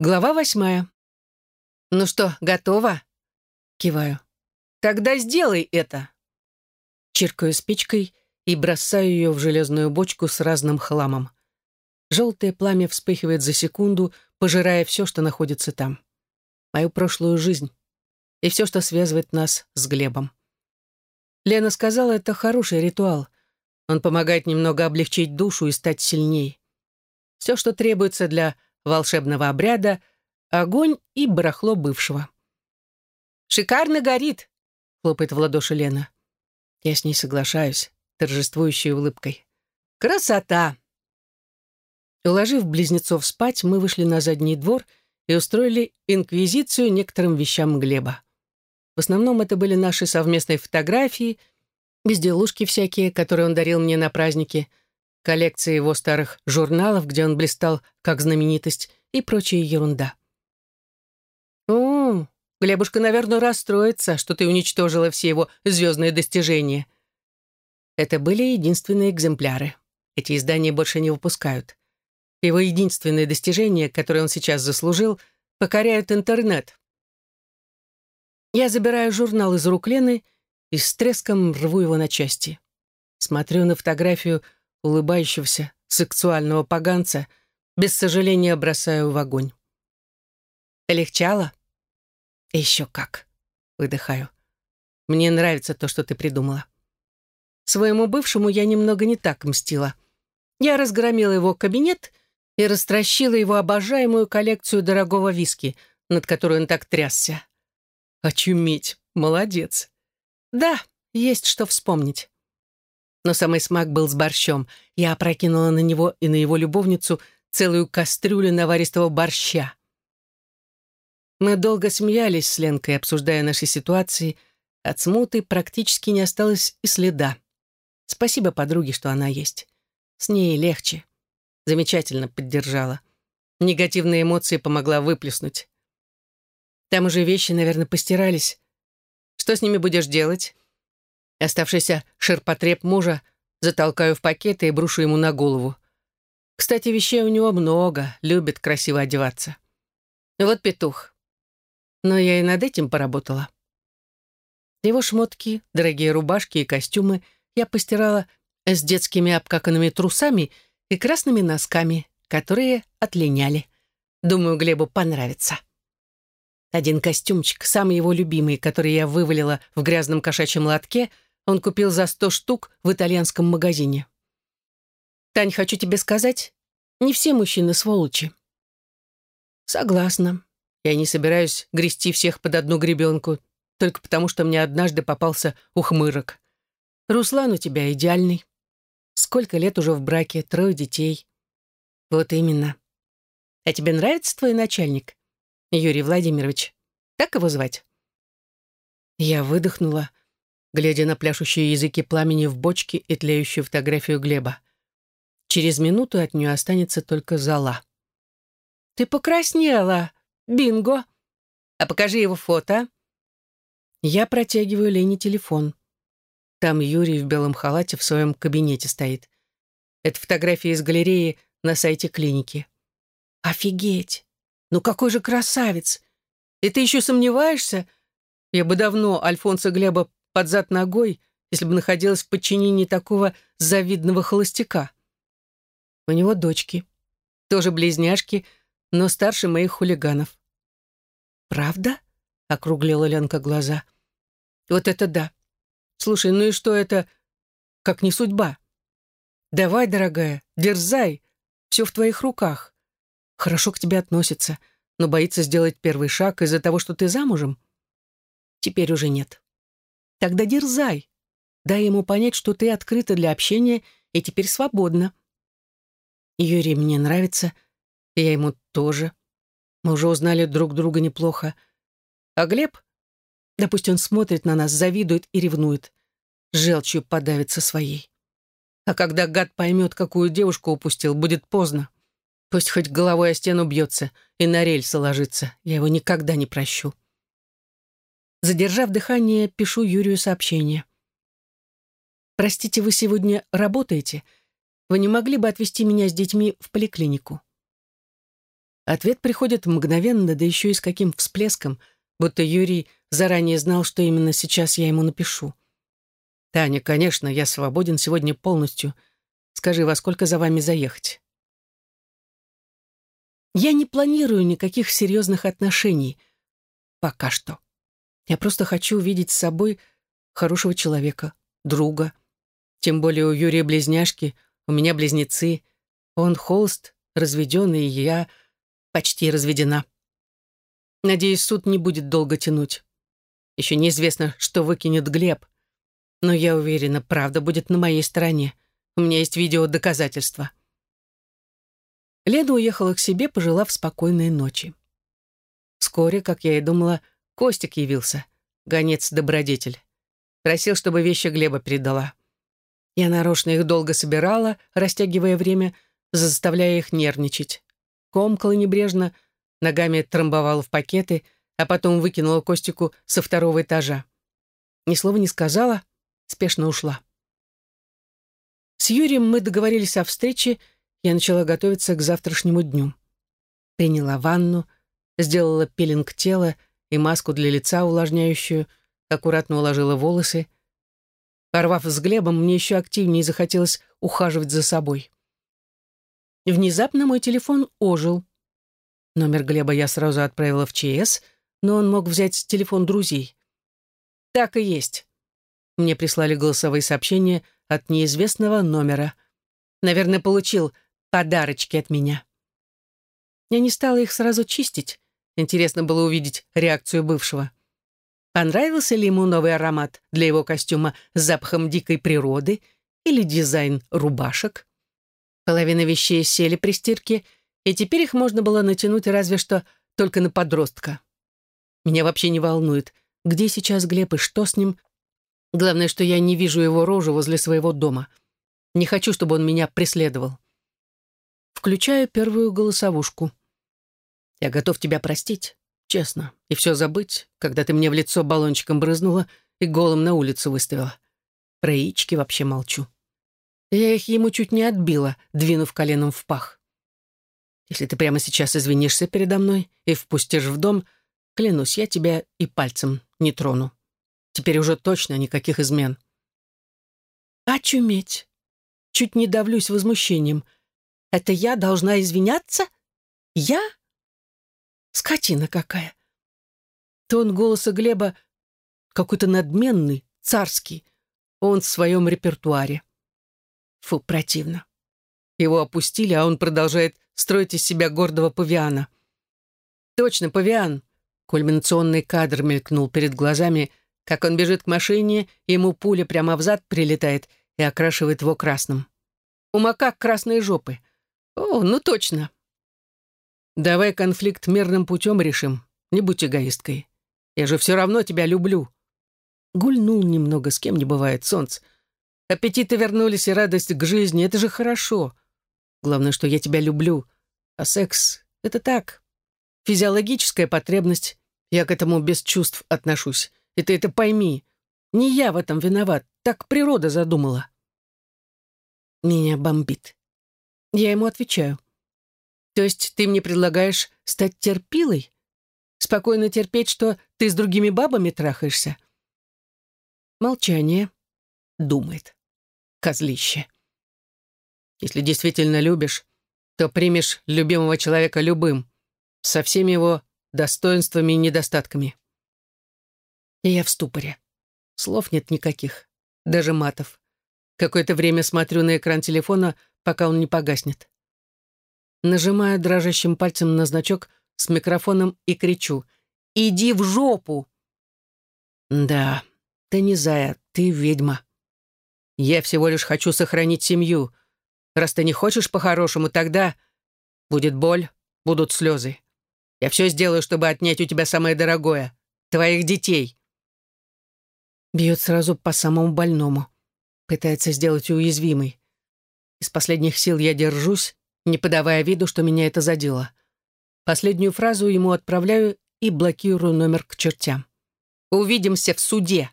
Глава восьмая. «Ну что, готово?» Киваю. «Тогда сделай это!» Чиркаю спичкой и бросаю ее в железную бочку с разным хламом. Желтое пламя вспыхивает за секунду, пожирая все, что находится там. Мою прошлую жизнь и все, что связывает нас с Глебом. Лена сказала, это хороший ритуал. Он помогает немного облегчить душу и стать сильней. Все, что требуется для волшебного обряда, огонь и барахло бывшего. «Шикарно горит!» — хлопает в ладоши Лена. Я с ней соглашаюсь, торжествующей улыбкой. «Красота!» Уложив близнецов спать, мы вышли на задний двор и устроили инквизицию некоторым вещам Глеба. В основном это были наши совместные фотографии, безделушки всякие, которые он дарил мне на праздники, коллекции его старых журналов, где он блистал как знаменитость, и прочая ерунда. «О, Глебушка, наверное, расстроится, что ты уничтожила все его звездные достижения». Это были единственные экземпляры. Эти издания больше не выпускают. Его единственное достижение, которое он сейчас заслужил, покоряет интернет. Я забираю журнал из рук Лены и с треском рву его на части. Смотрю на фотографию улыбающегося сексуального поганца, без сожаления бросаю в огонь. Легчало? Еще как. Выдыхаю. Мне нравится то, что ты придумала. Своему бывшему я немного не так мстила. Я разгромила его кабинет и растращила его обожаемую коллекцию дорогого виски, над которой он так трясся. Очуметь, молодец. Да, есть что вспомнить. Но самый смак был с борщом. Я опрокинула на него и на его любовницу целую кастрюлю наваристого борща. Мы долго смеялись с Ленкой, обсуждая наши ситуации. От смуты практически не осталось и следа. Спасибо подруге, что она есть. С ней легче. Замечательно поддержала. Негативные эмоции помогла выплеснуть. Там уже вещи, наверное, постирались. Что с ними будешь делать? Оставшийся ширпотреб мужа затолкаю в пакеты и брушу ему на голову. Кстати, вещей у него много, любит красиво одеваться. Вот петух. Но я и над этим поработала. Его шмотки, дорогие рубашки и костюмы я постирала с детскими обкаканными трусами и красными носками, которые отлиняли. Думаю, Глебу понравится. Один костюмчик, самый его любимый, который я вывалила в грязном кошачьем лотке, он купил за сто штук в итальянском магазине. Тань, хочу тебе сказать, не все мужчины сволочи. Согласна. Я не собираюсь грести всех под одну гребенку, только потому что мне однажды попался ухмырок. Руслан у тебя идеальный. Сколько лет уже в браке, трое детей. Вот именно. А тебе нравится твой начальник? Юрий Владимирович. Так его звать?» Я выдохнула, глядя на пляшущие языки пламени в бочке и тлеющую фотографию Глеба. Через минуту от нее останется только зала. «Ты покраснела! Бинго! А покажи его фото!» Я протягиваю Лене телефон. Там Юрий в белом халате в своем кабинете стоит. Это фотография из галереи на сайте клиники. «Офигеть! Ну какой же красавец! И ты еще сомневаешься? Я бы давно Альфонса Глеба под зад ногой, если бы находилась в подчинении такого завидного холостяка. У него дочки, тоже близняшки, но старше моих хулиганов. «Правда?» — округлила Ленка глаза. «Вот это да! Слушай, ну и что это, как не судьба? Давай, дорогая, дерзай, все в твоих руках хорошо к тебе относится, но боится сделать первый шаг из-за того, что ты замужем? Теперь уже нет. Тогда дерзай. Дай ему понять, что ты открыта для общения и теперь свободна. Юрий мне нравится, я ему тоже. Мы уже узнали друг друга неплохо. А Глеб? Да пусть он смотрит на нас, завидует и ревнует. Желчью подавится своей. А когда гад поймет, какую девушку упустил, будет поздно. Пусть хоть головой о стену бьется и на рельсы ложится. Я его никогда не прощу. Задержав дыхание, пишу Юрию сообщение. «Простите, вы сегодня работаете? Вы не могли бы отвезти меня с детьми в поликлинику?» Ответ приходит мгновенно, да еще и с каким всплеском, будто Юрий заранее знал, что именно сейчас я ему напишу. «Таня, конечно, я свободен сегодня полностью. Скажи, во сколько за вами заехать?» Я не планирую никаких серьезных отношений. Пока что. Я просто хочу увидеть с собой хорошего человека, друга. Тем более у Юрия близняшки, у меня близнецы. Он холст, разведенный, и я почти разведена. Надеюсь, суд не будет долго тянуть. Еще неизвестно, что выкинет Глеб. Но я уверена, правда будет на моей стороне. У меня есть видео доказательства. Леда уехала к себе, пожелав спокойной ночи. Вскоре, как я и думала, Костик явился, гонец-добродетель. Просил, чтобы вещи Глеба передала. Я нарочно их долго собирала, растягивая время, заставляя их нервничать. Комкала небрежно, ногами трамбовала в пакеты, а потом выкинула Костику со второго этажа. Ни слова не сказала, спешно ушла. С Юрием мы договорились о встрече, я начала готовиться к завтрашнему дню. Приняла ванну, сделала пилинг тела и маску для лица увлажняющую, аккуратно уложила волосы. Порвав с Глебом, мне еще активнее захотелось ухаживать за собой. Внезапно мой телефон ожил. Номер Глеба я сразу отправила в ЧС, но он мог взять телефон друзей. Так и есть. Мне прислали голосовые сообщения от неизвестного номера. Наверное, получил подарочки от меня. Я не стала их сразу чистить. Интересно было увидеть реакцию бывшего. Понравился ли ему новый аромат для его костюма с запахом дикой природы или дизайн рубашек? Половина вещей сели при стирке, и теперь их можно было натянуть разве что только на подростка. Меня вообще не волнует, где сейчас Глеб и что с ним. Главное, что я не вижу его рожу возле своего дома. Не хочу, чтобы он меня преследовал. Включаю первую голосовушку. «Я готов тебя простить, честно, и все забыть, когда ты мне в лицо баллончиком брызнула и голым на улицу выставила. Про яички вообще молчу. Я их ему чуть не отбила, двинув коленом в пах. Если ты прямо сейчас извинишься передо мной и впустишь в дом, клянусь, я тебя и пальцем не трону. Теперь уже точно никаких измен». «Очуметь!» Чуть не давлюсь возмущением — это я должна извиняться? Я? Скотина какая. Тон голоса Глеба какой-то надменный, царский. Он в своем репертуаре. Фу, противно. Его опустили, а он продолжает строить из себя гордого павиана. Точно, павиан. Кульминационный кадр мелькнул перед глазами, как он бежит к машине, ему пуля прямо в зад прилетает и окрашивает его красным. У макак красные жопы. «О, ну точно». «Давай конфликт мирным путем решим. Не будь эгоисткой. Я же все равно тебя люблю». Гульнул немного, с кем не бывает солнце. Аппетиты вернулись и радость к жизни. Это же хорошо. Главное, что я тебя люблю. А секс — это так. Физиологическая потребность. Я к этому без чувств отношусь. И ты это пойми. Не я в этом виноват. Так природа задумала. Меня бомбит. Я ему отвечаю. То есть ты мне предлагаешь стать терпилой? Спокойно терпеть, что ты с другими бабами трахаешься? Молчание. Думает. Козлище. Если действительно любишь, то примешь любимого человека любым, со всеми его достоинствами и недостатками. И я в ступоре. Слов нет никаких, даже матов. Какое-то время смотрю на экран телефона, пока он не погаснет. Нажимаю дрожащим пальцем на значок с микрофоном и кричу «Иди в жопу!» «Да, ты не зая, ты ведьма. Я всего лишь хочу сохранить семью. Раз ты не хочешь по-хорошему, тогда будет боль, будут слезы. Я все сделаю, чтобы отнять у тебя самое дорогое — твоих детей». Бьет сразу по самому больному. Пытается сделать уязвимой. Из последних сил я держусь, не подавая виду, что меня это задело. Последнюю фразу ему отправляю и блокирую номер к чертям. «Увидимся в суде!»